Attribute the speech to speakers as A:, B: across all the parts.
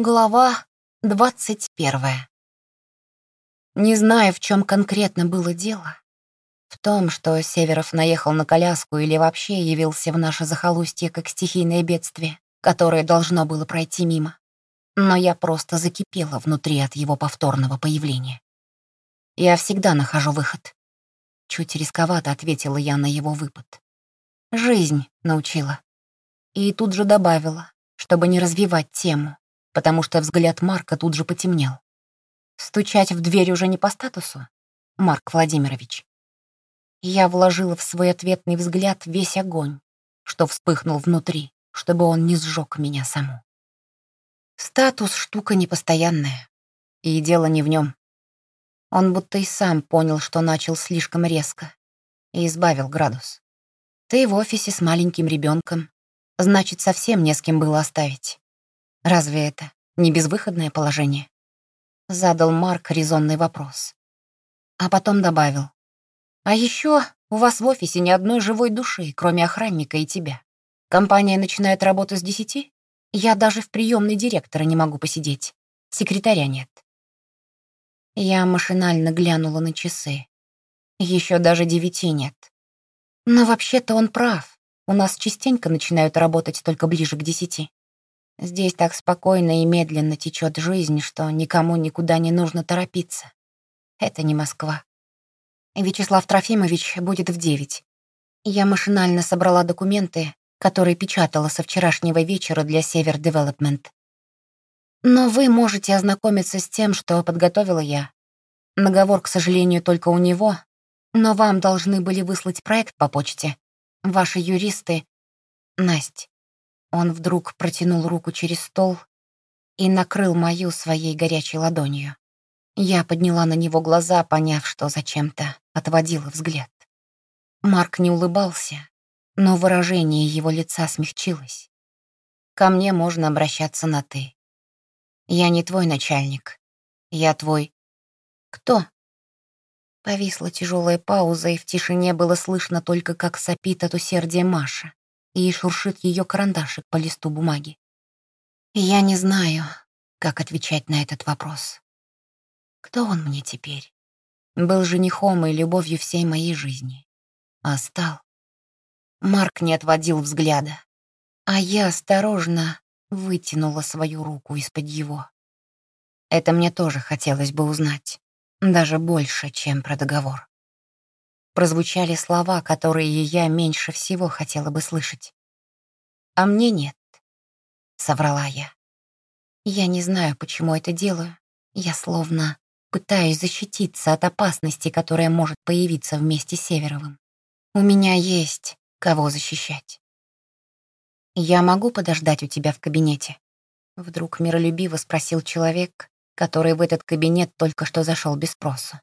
A: Глава двадцать первая. Не знаю, в чем конкретно было дело. В том, что Северов наехал на коляску или вообще явился в наше захолустье как стихийное бедствие, которое должно было пройти мимо. Но я просто закипела внутри от его повторного появления. Я всегда нахожу выход. Чуть рисковато ответила я на его выпад. Жизнь научила. И тут же добавила, чтобы не развивать тему потому что взгляд Марка тут же потемнел. Стучать в дверь уже не по статусу, Марк Владимирович. Я вложила в свой ответный взгляд весь огонь, что вспыхнул внутри, чтобы он не сжег меня саму. Статус — штука непостоянная, и дело не в нем. Он будто и сам понял, что начал слишком резко, и избавил градус. Ты в офисе с маленьким ребенком, значит, совсем не с кем было оставить. Разве это не безвыходное положение? Задал Марк резонный вопрос. А потом добавил. А еще у вас в офисе ни одной живой души, кроме охранника и тебя. Компания начинает работу с десяти? Я даже в приемной директора не могу посидеть. Секретаря нет. Я машинально глянула на часы. Еще даже девяти нет. Но вообще-то он прав. У нас частенько начинают работать только ближе к десяти. Здесь так спокойно и медленно течет жизнь, что никому никуда не нужно торопиться. Это не Москва. Вячеслав Трофимович будет в девять. Я машинально собрала документы, которые печатала со вчерашнего вечера для Север Development. Но вы можете ознакомиться с тем, что подготовила я. Наговор, к сожалению, только у него, но вам должны были выслать проект по почте. Ваши юристы... Насть, он вдруг протянул руку через стол и накрыл мою своей горячей ладонью. Я подняла на него глаза, поняв, что зачем-то отводила взгляд. Марк не улыбался, но выражение его лица смягчилось. Ко мне можно обращаться на «ты». Я не твой начальник. Я твой... Кто? Повисла тяжелая пауза, и в тишине было слышно только, как сопит от усердия Маша и шуршит ее карандашик по листу бумаги. я не знаю, как отвечать на этот вопрос. Кто он мне теперь? Был женихом и любовью всей моей жизни. А стал... Марк не отводил взгляда, а я осторожно вытянула свою руку из-под его. Это мне тоже хотелось бы узнать, даже больше, чем про договор прозвучали слова, которые я меньше всего хотела бы слышать. «А мне нет», — соврала я. «Я не знаю, почему это делаю. Я словно пытаюсь защититься от опасности, которая может появиться вместе с Северовым. У меня есть кого защищать. Я могу подождать у тебя в кабинете?» Вдруг миролюбиво спросил человек, который в этот кабинет только что зашел без спросу.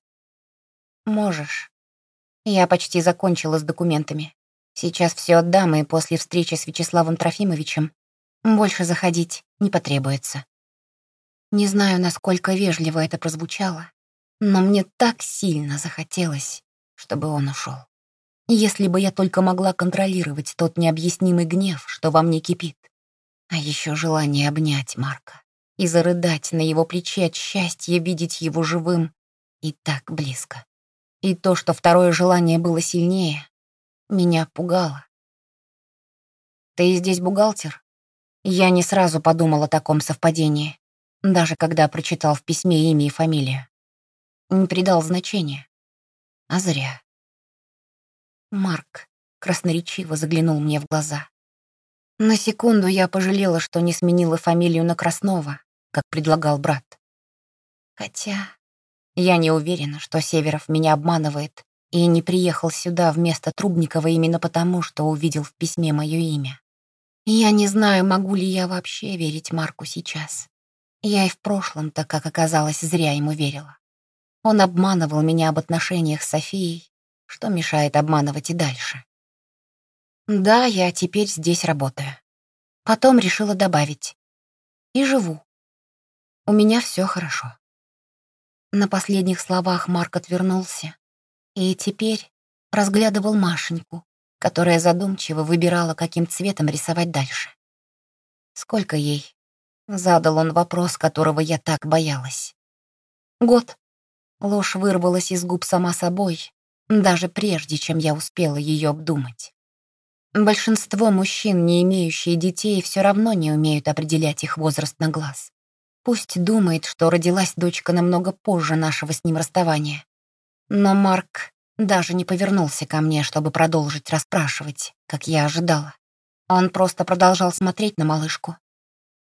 A: «Можешь», я почти закончила с документами. Сейчас все отдам, и после встречи с Вячеславом Трофимовичем больше заходить не потребуется. Не знаю, насколько вежливо это прозвучало, но мне так сильно захотелось, чтобы он ушел. Если бы я только могла контролировать тот необъяснимый гнев, что во мне кипит. А еще желание обнять Марка и зарыдать на его плече от счастья видеть его живым и так близко. И то, что второе желание было сильнее, меня пугало. «Ты здесь бухгалтер?» Я не сразу подумал о таком совпадении, даже когда прочитал в письме имя и фамилию. Не придал значения. А зря. Марк красноречиво заглянул мне в глаза. На секунду я пожалела, что не сменила фамилию на Краснова, как предлагал брат. Хотя я не уверена, что Северов меня обманывает и не приехал сюда вместо Трубникова именно потому, что увидел в письме мое имя. Я не знаю, могу ли я вообще верить Марку сейчас. Я и в прошлом-то, как оказалось, зря ему верила. Он обманывал меня об отношениях с Софией, что мешает обманывать и дальше. Да, я теперь здесь работаю. Потом решила добавить. И живу. У меня все хорошо. На последних словах Марк отвернулся и теперь разглядывал Машеньку, которая задумчиво выбирала, каким цветом рисовать дальше. Сколько ей? Задал он вопрос, которого я так боялась. Год. Ложь вырвалась из губ сама собой, даже прежде, чем я успела ее обдумать. Большинство мужчин, не имеющие детей, все равно не умеют определять их возраст на глаз. Пусть думает, что родилась дочка намного позже нашего с ним расставания. Но Марк даже не повернулся ко мне, чтобы продолжить расспрашивать, как я ожидала. Он просто продолжал смотреть на малышку.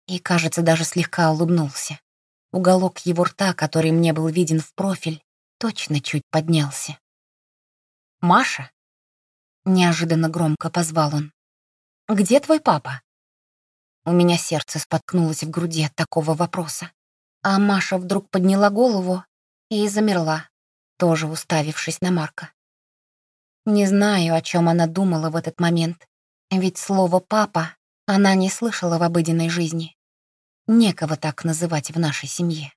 A: И, кажется, даже слегка улыбнулся. Уголок его рта, который мне был виден в профиль, точно чуть поднялся. «Маша?» — неожиданно громко позвал он. «Где твой папа?» У меня сердце споткнулось в груди от такого вопроса. А Маша вдруг подняла голову и замерла, тоже уставившись на Марка. Не знаю, о чем она думала в этот момент, ведь слово «папа» она не слышала в обыденной жизни. Некого так называть в нашей семье.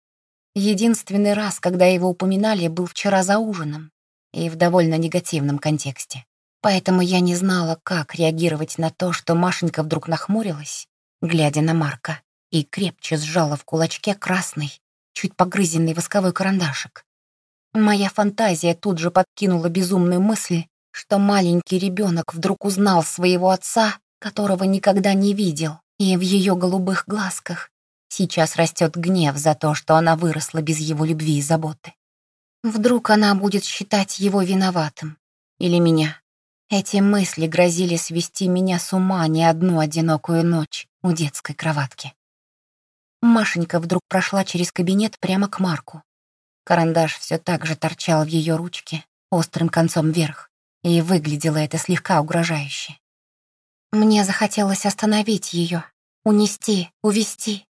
A: Единственный раз, когда его упоминали, был вчера за ужином и в довольно негативном контексте. Поэтому я не знала, как реагировать на то, что Машенька вдруг нахмурилась глядя на Марка, и крепче сжала в кулачке красный, чуть погрызенный восковой карандашик. Моя фантазия тут же подкинула безумную мысль, что маленький ребенок вдруг узнал своего отца, которого никогда не видел, и в ее голубых глазках сейчас растет гнев за то, что она выросла без его любви и заботы. Вдруг она будет считать его виноватым. Или меня. Эти мысли грозили свести меня с ума не одну одинокую ночь у детской кроватки. Машенька вдруг прошла через кабинет прямо к Марку. Карандаш все так же торчал в ее ручке, острым концом вверх, и выглядело это слегка угрожающе. Мне захотелось остановить ее, унести, увести,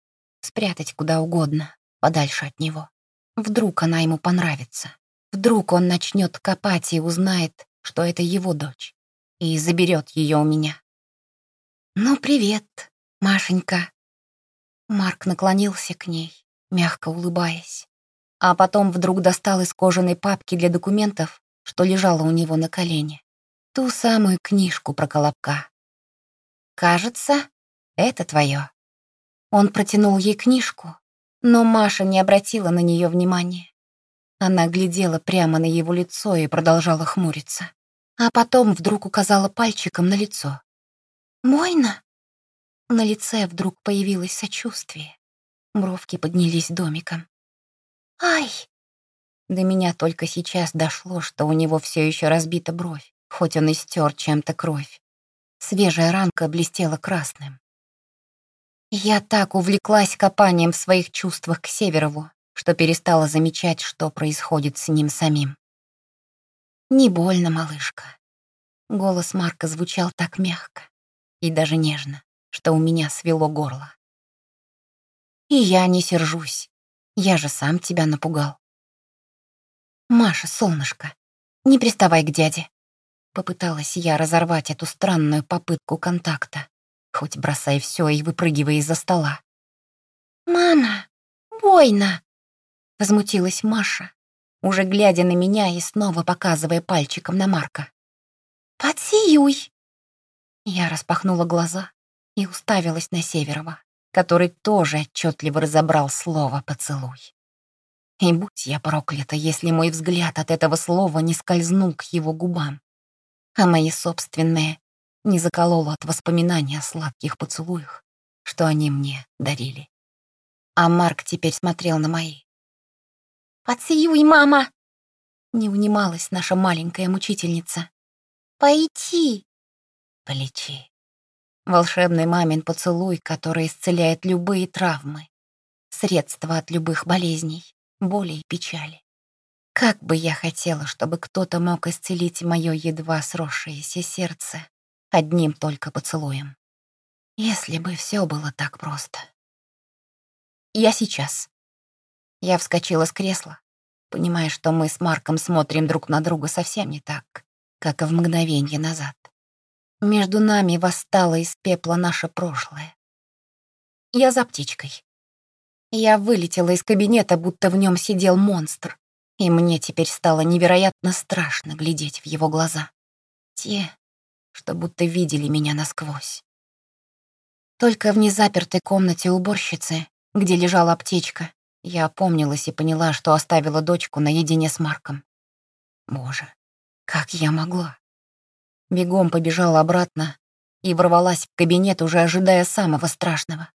A: спрятать куда угодно, подальше от него. Вдруг она ему понравится. Вдруг он начнет копать и узнает, что это его дочь, и заберет ее у меня. «Ну, привет», «Машенька». Марк наклонился к ней, мягко улыбаясь, а потом вдруг достал из кожаной папки для документов, что лежала у него на колене, ту самую книжку про Колобка. «Кажется, это твое». Он протянул ей книжку, но Маша не обратила на нее внимания. Она глядела прямо на его лицо и продолжала хмуриться. А потом вдруг указала пальчиком на лицо. «Мойна?» На лице вдруг появилось сочувствие. Бровки поднялись домиком. «Ай!» До меня только сейчас дошло, что у него все еще разбита бровь, хоть он и стер чем-то кровь. Свежая ранка блестела красным. Я так увлеклась копанием в своих чувствах к Северову, что перестала замечать, что происходит с ним самим. «Не больно, малышка». Голос Марка звучал так мягко и даже нежно что у меня свело горло. И я не сержусь. Я же сам тебя напугал. Маша, солнышко, не приставай к дяде. Попыталась я разорвать эту странную попытку контакта, хоть бросай все и выпрыгивай из-за стола. «Мама, больно!» — возмутилась Маша, уже глядя на меня и снова показывая пальчиком на Марка. «Подсиюй!» Я распахнула глаза и уставилась на Северова, который тоже отчетливо разобрал слово «поцелуй». И будь я проклята, если мой взгляд от этого слова не скользнул к его губам, а мои собственные не закололо от воспоминания о сладких поцелуях, что они мне дарили. А Марк теперь смотрел на мои. «Поцелуй, мама!» Не унималась наша маленькая мучительница. «Пойти!» «Полечи!» Волшебный мамин поцелуй, который исцеляет любые травмы. Средство от любых болезней, боли и печали. Как бы я хотела, чтобы кто-то мог исцелить мое едва сросшееся сердце одним только поцелуем. Если бы все было так просто. Я сейчас. Я вскочила с кресла, понимая, что мы с Марком смотрим друг на друга совсем не так, как в мгновение назад. Между нами восстало из пепла наше прошлое. Я за птичкой. Я вылетела из кабинета, будто в нем сидел монстр, и мне теперь стало невероятно страшно глядеть в его глаза. Те, что будто видели меня насквозь. Только в незапертой комнате уборщицы, где лежала аптечка, я опомнилась и поняла, что оставила дочку наедине с Марком. Боже, как я могла? Бегом побежала обратно и ворвалась в кабинет, уже ожидая самого страшного.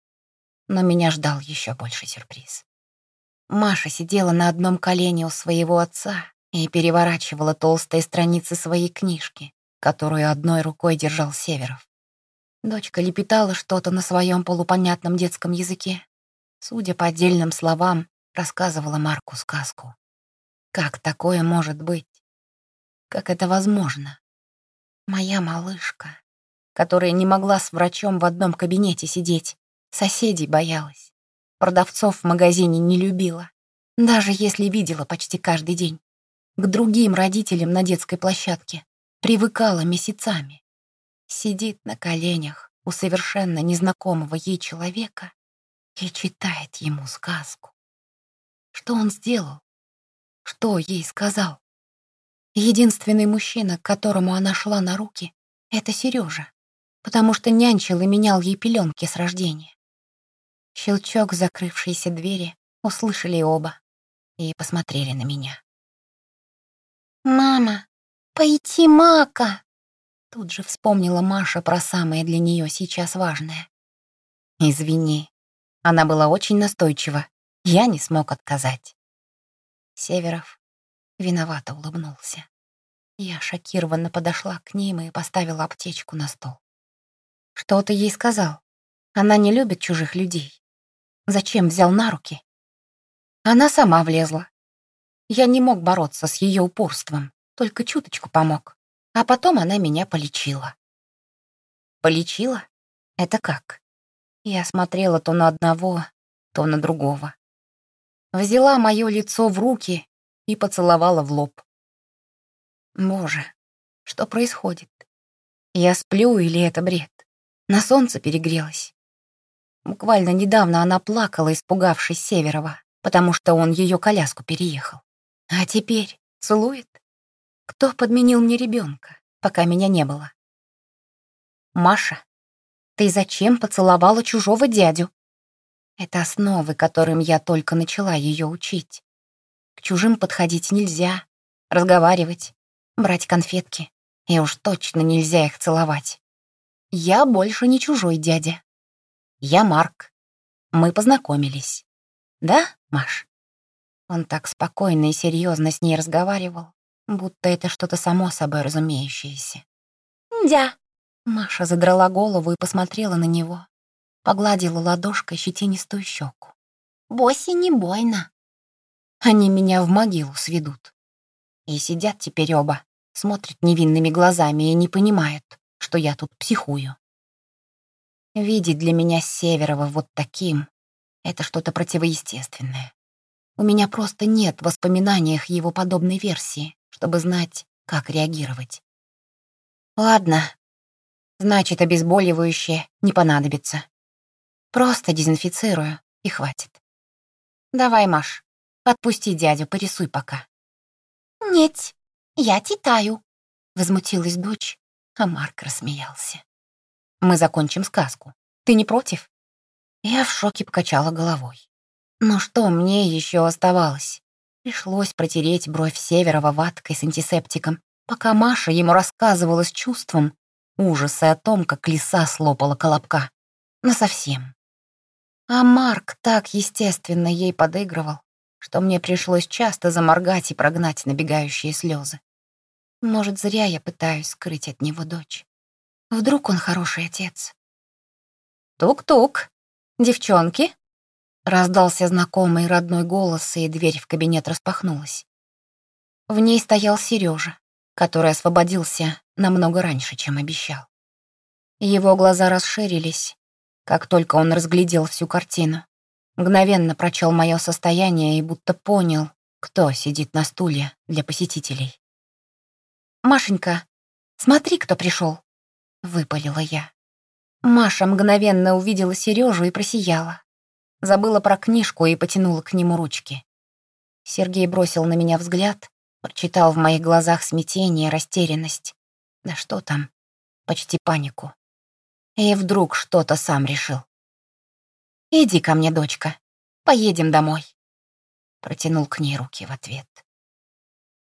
A: Но меня ждал еще больше сюрприз. Маша сидела на одном колене у своего отца и переворачивала толстые страницы своей книжки, которую одной рукой держал Северов. Дочка лепетала что-то на своем полупонятном детском языке. Судя по отдельным словам, рассказывала Марку сказку. Как такое может быть? Как это возможно? Моя малышка, которая не могла с врачом в одном кабинете сидеть, соседей боялась, продавцов в магазине не любила, даже если видела почти каждый день. К другим родителям на детской площадке привыкала месяцами. Сидит на коленях у совершенно незнакомого ей человека и читает ему сказку. Что он сделал? Что ей сказал? Единственный мужчина, к которому она шла на руки, — это Сережа, потому что нянчил и менял ей пеленки с рождения. Щелчок закрывшейся двери услышали оба и посмотрели на меня. «Мама, пойти мака!» Тут же вспомнила Маша про самое для нее сейчас важное. «Извини, она была очень настойчива. Я не смог отказать». Северов виновато улыбнулся. Я шокированно подошла к ним и поставила аптечку на стол. «Что ты ей сказал? Она не любит чужих людей. Зачем взял на руки?» Она сама влезла. Я не мог бороться с ее упорством, только чуточку помог. А потом она меня полечила. Полечила? Это как? Я смотрела то на одного, то на другого. Взяла мое лицо в руки и поцеловала в лоб. Боже, что происходит? Я сплю или это бред? На солнце перегрелась. Буквально недавно она плакала, испугавшись Северова, потому что он ее коляску переехал. А теперь целует? Кто подменил мне ребенка, пока меня не было? Маша, ты зачем поцеловала чужого дядю? Это основы, которым я только начала ее учить. К чужим подходить нельзя, разговаривать, брать конфетки. И уж точно нельзя их целовать. Я больше не чужой дядя. Я Марк. Мы познакомились. Да, Маш? Он так спокойно и серьезно с ней разговаривал, будто это что-то само собой разумеющееся. «Дя». Маша задрала голову и посмотрела на него. Погладила ладошкой щетинистую щеку. «Боси не бойно». Они меня в могилу сведут. И сидят теперь оба, смотрят невинными глазами и не понимают, что я тут психую. Видеть для меня Северова вот таким — это что-то противоестественное. У меня просто нет в воспоминаниях его подобной версии, чтобы знать, как реагировать. Ладно, значит, обезболивающее не понадобится. Просто дезинфицирую, и хватит. Давай, Маш, отпусти дядю, порисуй пока. Нет, я читаю, возмутилась дочь, а Марк рассмеялся. Мы закончим сказку. Ты не против? Я в шоке покачала головой. Но что мне еще оставалось? Пришлось протереть бровь Северова ваткой с антисептиком, пока Маша ему рассказывала с чувством ужаса о том, как лиса слопала колобка. Насовсем. А Марк так естественно ей подыгрывал, что мне пришлось часто заморгать и прогнать набегающие слезы. Может, зря я пытаюсь скрыть от него дочь. Вдруг он хороший отец. «Тук-тук! Девчонки!» Раздался знакомый родной голос, и дверь в кабинет распахнулась. В ней стоял Сережа, который освободился намного раньше, чем обещал. Его глаза расширились, как только он разглядел всю картину. Мгновенно прочел мое состояние и будто понял, кто сидит на стуле для посетителей. «Машенька, смотри, кто пришел!» — выпалила я. Маша мгновенно увидела Сережу и просияла. Забыла про книжку и потянула к нему ручки. Сергей бросил на меня взгляд, прочитал в моих глазах смятение, растерянность. Да что там, почти панику. И вдруг что-то сам решил. «Иди ко мне, дочка, поедем домой». Протянул к ней руки в ответ.